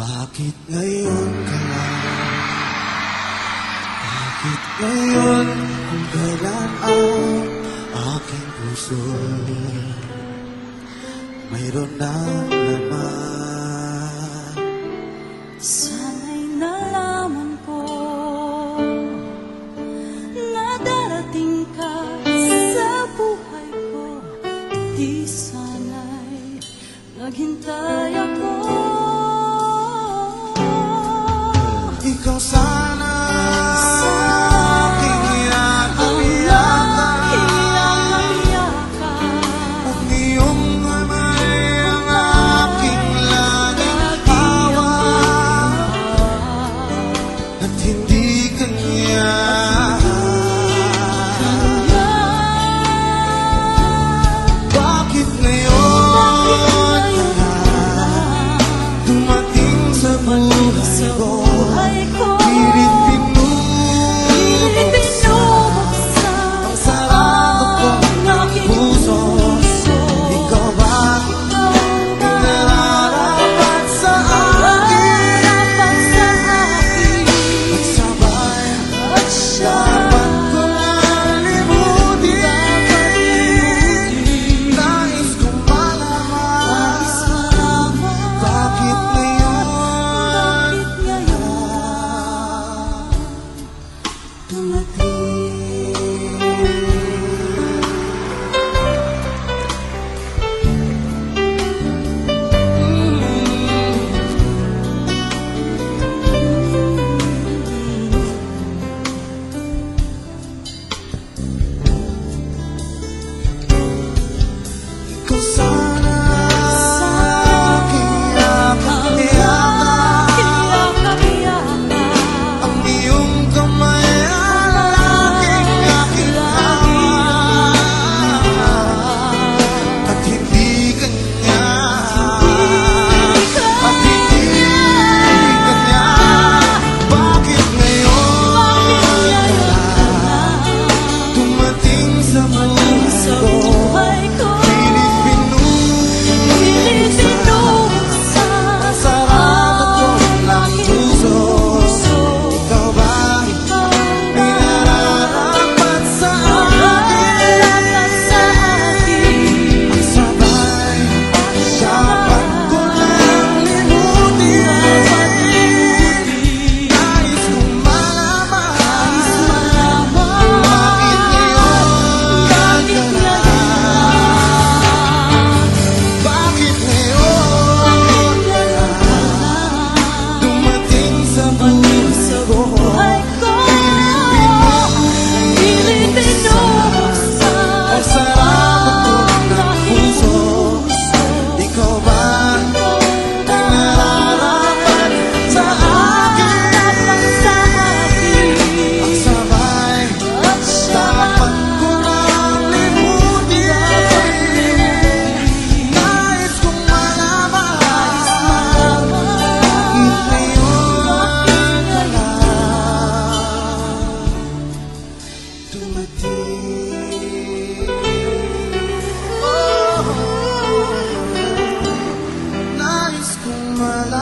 Bakit ngayon ka lang? Bakit ngayon kung kailan ang aking puso? Mayroon na naman Sana'y nalaman ko Na darating ka sa buhay ko Di sana'y naghintay kanya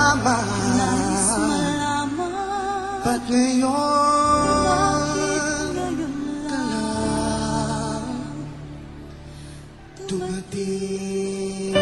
malaman. Nais malaman. Ba't ngayon? Dumating